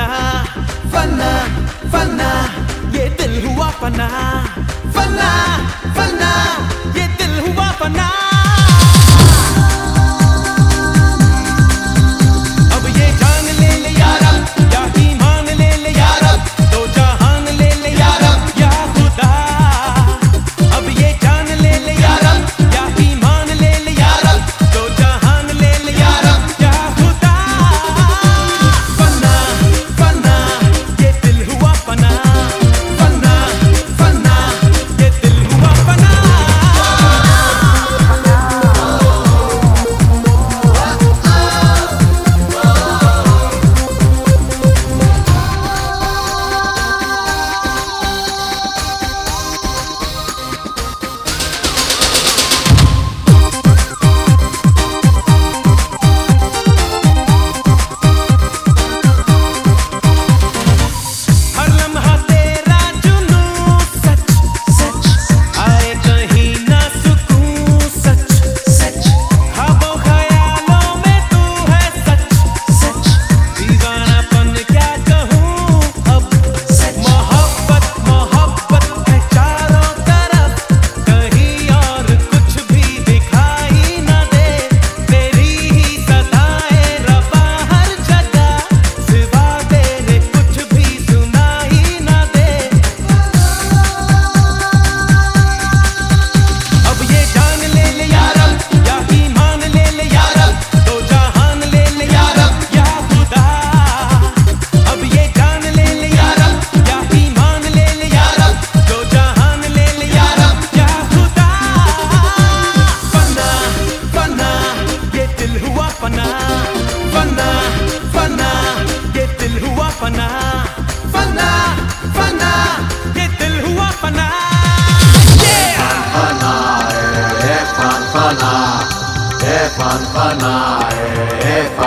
fana fana fana ye dil hua fana. Fana fana ye dil hua fana.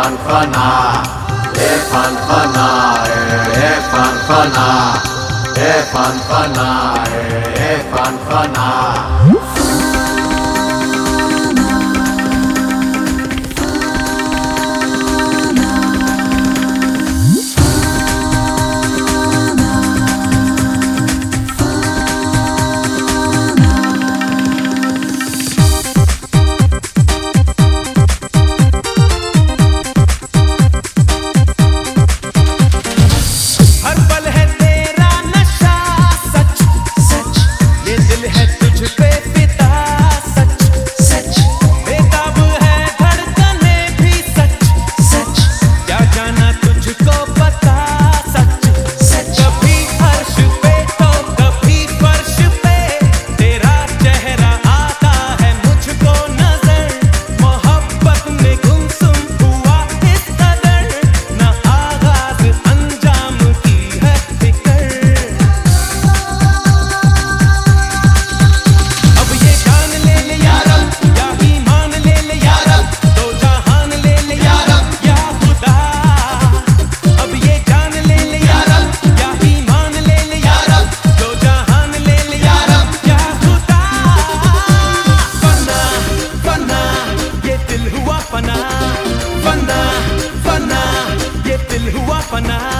fan fana e fan e fan e fan e fan for now.